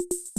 you